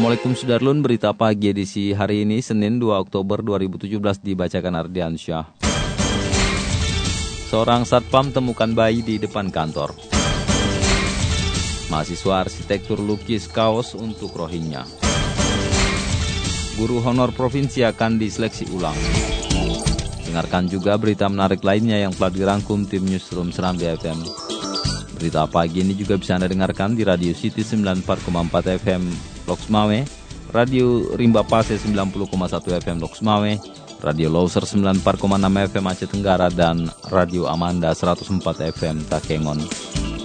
Assalamualaikum Sudarlun, berita pagi edisi hari ini Senin 2 Oktober 2017 dibacakan Ardiansyah. Seorang satpam temukan bayi di depan kantor. Mahasiswa arsitektur lukis kaos untuk rohingya. Guru honor provinsi akan diseleksi ulang. Dengarkan juga berita menarik lainnya yang telah dirangkum tim Newsroom Serambi FM. Berita pagi ini juga bisa Anda dengarkan di Radio City 94,4 FM Loksmawe, Radio Rimba Pase 90,1 FM Loksmawe, Radio Loser 94,6 FM Aceh Tenggara, dan Radio Amanda 104 FM Takengon.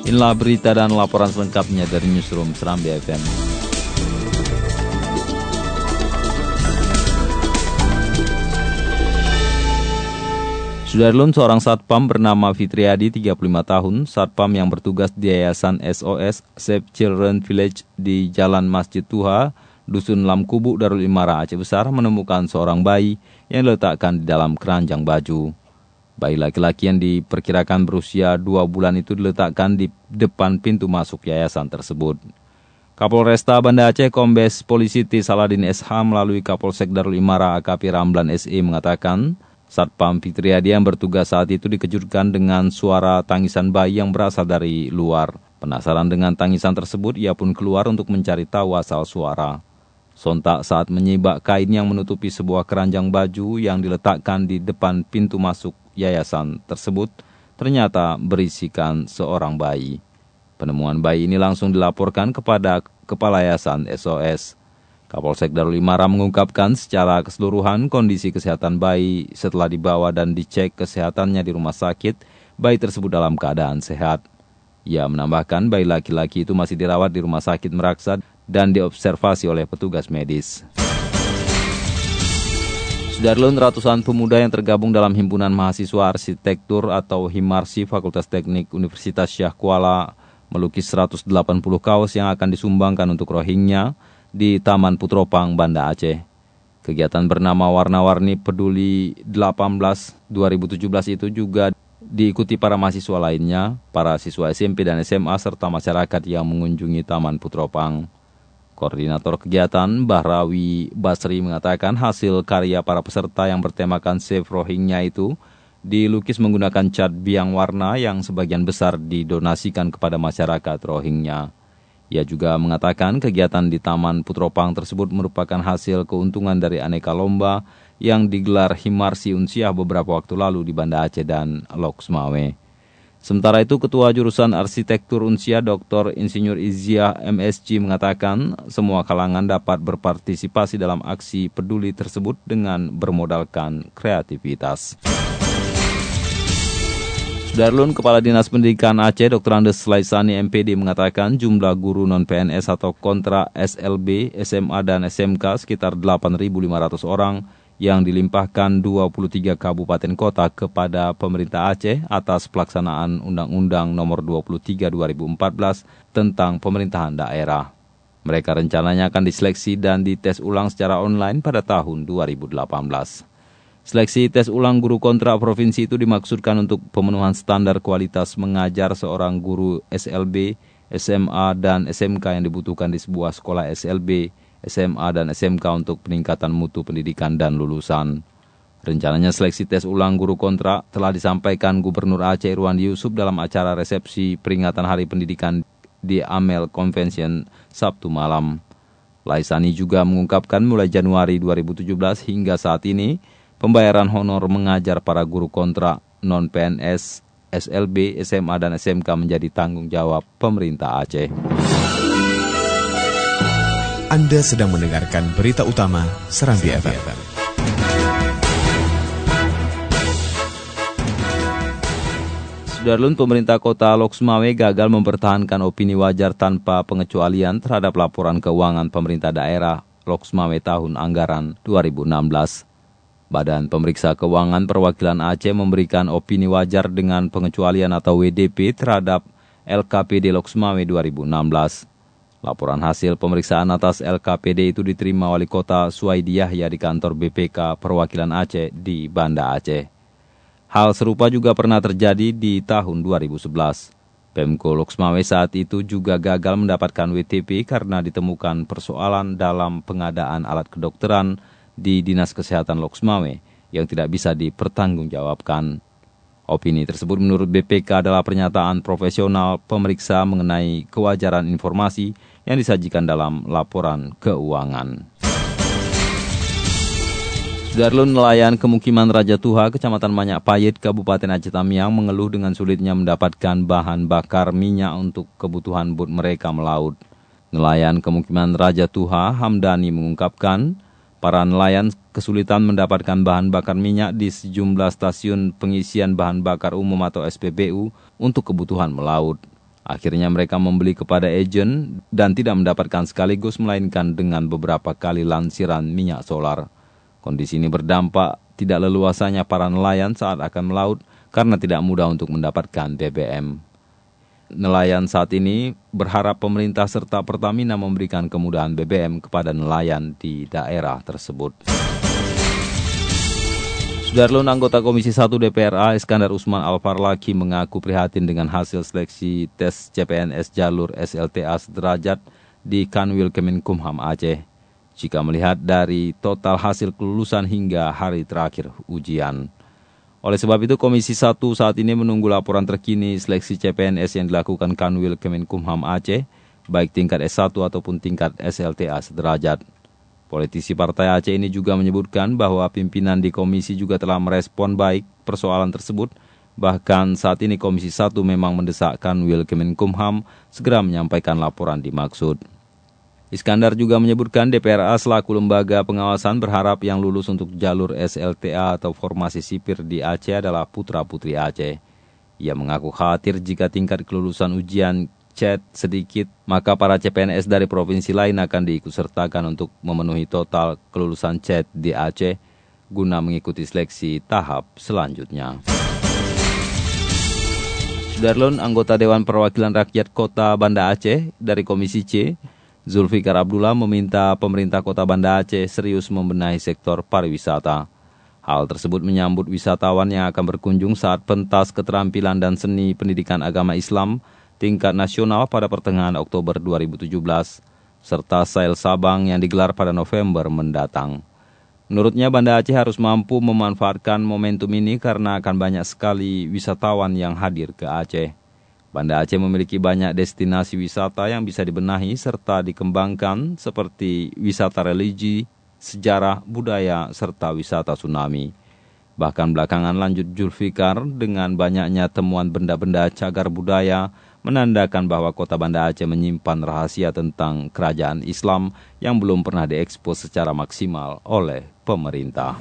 Inilah berita dan laporan selengkapnya dari Newsroom Serambi FM. Sudarlun seorang satpam bernama Fitriadi 35 tahun, satpam yang bertugas di Yayasan SOS Save Children Village di Jalan Masjid Tuha, Dusun Lamkubu Darul Imara Aceh Besar menemukan seorang bayi yang diletakkan di dalam keranjang baju. Bayi laki-laki yang diperkirakan berusia dua bulan itu diletakkan di depan pintu masuk yayasan tersebut. Kapolresta Banda Aceh Kombes Polisi. Saladin SH melalui Kapolsek Darul Imara AKP Ramlan SE mengatakan, Satpam Fitriadi yang bertugas saat itu dikejutkan dengan suara tangisan bayi yang berasal dari luar. Penasaran dengan tangisan tersebut, ia pun keluar untuk mencari tahu asal suara. Sontak saat menyibak kain yang menutupi sebuah keranjang baju yang diletakkan di depan pintu masuk yayasan tersebut, ternyata berisikan seorang bayi. Penemuan bayi ini langsung dilaporkan kepada Kepala Yayasan SOS. Kapolsek Darul Imara mengungkapkan secara keseluruhan kondisi kesehatan bayi setelah dibawa dan dicek kesehatannya di rumah sakit, bayi tersebut dalam keadaan sehat. Ia menambahkan bayi laki-laki itu masih dirawat di rumah sakit Meraksa dan diobservasi oleh petugas medis. Sudarlun ratusan pemuda yang tergabung dalam Himpunan Mahasiswa Arsitektur atau Himarsi Fakultas Teknik Universitas Syah Kuala melukis 180 kaos yang akan disumbangkan untuk Rohingya di Taman Putropang, Banda Aceh. Kegiatan bernama Warna-Warni Peduli 18 2017 itu juga diikuti para mahasiswa lainnya, para siswa SMP dan SMA serta masyarakat yang mengunjungi Taman Putropang. Koordinator kegiatan Bahrawi Basri mengatakan hasil karya para peserta yang bertemakan Save Rohingya itu dilukis menggunakan cat biang warna yang sebagian besar didonasikan kepada masyarakat Rohingya. Ia juga mengatakan kegiatan di Taman Putropang tersebut merupakan hasil keuntungan dari aneka lomba yang digelar Himarsi Unsiah beberapa waktu lalu di Banda Aceh dan Loksmawe. Sementara itu, Ketua Jurusan Arsitektur Unsiah Dr. Insinyur Izia MSC mengatakan semua kalangan dapat berpartisipasi dalam aksi peduli tersebut dengan bermodalkan kreativitas. Darlun, Kepala Dinas Pendidikan Aceh Dr. Andes Laisani MPD mengatakan jumlah guru non-PNS atau kontra SLB, SMA, dan SMK sekitar 8.500 orang yang dilimpahkan 23 kabupaten kota kepada pemerintah Aceh atas pelaksanaan Undang-Undang Nomor 23 2014 tentang pemerintahan daerah. Mereka rencananya akan diseleksi dan dites ulang secara online pada tahun 2018. Seleksi tes ulang guru kontra provinsi itu dimaksudkan untuk pemenuhan standar kualitas mengajar seorang guru SLB, SMA, dan SMK yang dibutuhkan di sebuah sekolah SLB, SMA, dan SMK untuk peningkatan mutu pendidikan dan lulusan. Rencananya seleksi tes ulang guru kontra telah disampaikan Gubernur Aceh Irwan Yusuf dalam acara resepsi peringatan Hari Pendidikan di Amel Convention Sabtu malam. Laisani juga mengungkapkan mulai Januari 2017 hingga saat ini, pembayaran honor mengajar para guru kontrak non-PNS, SLB, SMA, dan SMK menjadi tanggung jawab pemerintah Aceh. Anda sedang mendengarkan berita utama Serambi FM. Sudarlun, pemerintah kota Loksmawe gagal mempertahankan opini wajar tanpa pengecualian terhadap laporan keuangan pemerintah daerah Loksmawe tahun anggaran 2016. Badan Pemeriksa Keuangan Perwakilan Aceh memberikan opini wajar dengan pengecualian atau WDP terhadap LKPD Loksmawe 2016. Laporan hasil pemeriksaan atas LKPD itu diterima Wali Kota Suwaidi Yahya di kantor BPK Perwakilan Aceh di Banda Aceh. Hal serupa juga pernah terjadi di tahun 2011. Pemko Loksmawe saat itu juga gagal mendapatkan WTP karena ditemukan persoalan dalam pengadaan alat kedokteran di Dinas Kesehatan Loksmawe yang tidak bisa dipertanggungjawabkan. Opini tersebut menurut BPK adalah pernyataan profesional pemeriksa mengenai kewajaran informasi yang disajikan dalam laporan keuangan. Sudarlun nelayan kemukiman Raja Tuha, Kecamatan Manyak Payet, Kabupaten Aceh Tamiang mengeluh dengan sulitnya mendapatkan bahan bakar minyak untuk kebutuhan bot mereka melaut. Nelayan kemukiman Raja Tuha, Hamdani mengungkapkan, Para nelayan kesulitan mendapatkan bahan bakar minyak di sejumlah stasiun pengisian bahan bakar umum atau SPBU untuk kebutuhan melaut. Akhirnya mereka membeli kepada agen dan tidak mendapatkan sekaligus melainkan dengan beberapa kali lansiran minyak solar. Kondisi ini berdampak tidak leluasanya para nelayan saat akan melaut karena tidak mudah untuk mendapatkan BBM. Nelayan saat ini berharap pemerintah serta Pertamina memberikan kemudahan BBM kepada nelayan di daerah tersebut. Sudarlun anggota Komisi 1 DPRA Iskandar Usman Alfarlaki mengaku prihatin dengan hasil seleksi tes CPNS jalur SLTA sederajat di Kanwil Kemenkumham Aceh. Jika melihat dari total hasil kelulusan hingga hari terakhir ujian. Oleh sebab itu, Komisi 1 saat ini menunggu laporan terkini seleksi CPNS yang dilakukan Kanwil Kemenkumham Aceh, baik tingkat S1 ataupun tingkat SLTA sederajat. Politisi Partai Aceh ini juga menyebutkan bahwa pimpinan di komisi juga telah merespon baik persoalan tersebut, bahkan saat ini Komisi 1 memang mendesak Kanwil Kemenkumham segera menyampaikan laporan dimaksud. Iskandar juga menyebutkan DPRA selaku lembaga pengawasan berharap yang lulus untuk jalur SLTA atau formasi sipir di Aceh adalah putra-putri Aceh. Ia mengaku khawatir jika tingkat kelulusan ujian CET sedikit, maka para CPNS dari provinsi lain akan diikutsertakan untuk memenuhi total kelulusan CET di Aceh guna mengikuti seleksi tahap selanjutnya. Sudarlun, anggota Dewan Perwakilan Rakyat Kota Banda Aceh dari Komisi C, Zulfikar Abdullah meminta pemerintah kota Banda Aceh serius membenahi sektor pariwisata. Hal tersebut menyambut wisatawan yang akan berkunjung saat pentas keterampilan dan seni pendidikan agama Islam tingkat nasional pada pertengahan Oktober 2017, serta Sail Sabang yang digelar pada November mendatang. Menurutnya Banda Aceh harus mampu memanfaatkan momentum ini karena akan banyak sekali wisatawan yang hadir ke Aceh. Banda Aceh memiliki banyak destinasi wisata yang bisa dibenahi serta dikembangkan seperti wisata religi, sejarah, budaya, serta wisata tsunami. Bahkan belakangan lanjut Julfikar dengan banyaknya temuan benda-benda cagar budaya menandakan bahwa kota Banda Aceh menyimpan rahasia tentang kerajaan Islam yang belum pernah diekspos secara maksimal oleh pemerintah.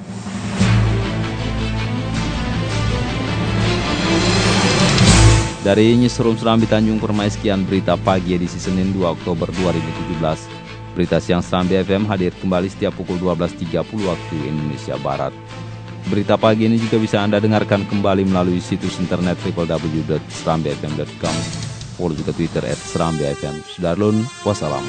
Dari Newsroom Serambi Tanjung Permai sekian berita pagi edisi Senin 2 Oktober 2017. Berita siang Serambi FM hadir kembali setiap pukul 12.30 waktu Indonesia Barat. Berita pagi ini juga bisa Anda dengarkan kembali melalui situs internet www.serambifm.com. Follow juga Twitter at Serambi FM. Sudarlun, wassalam.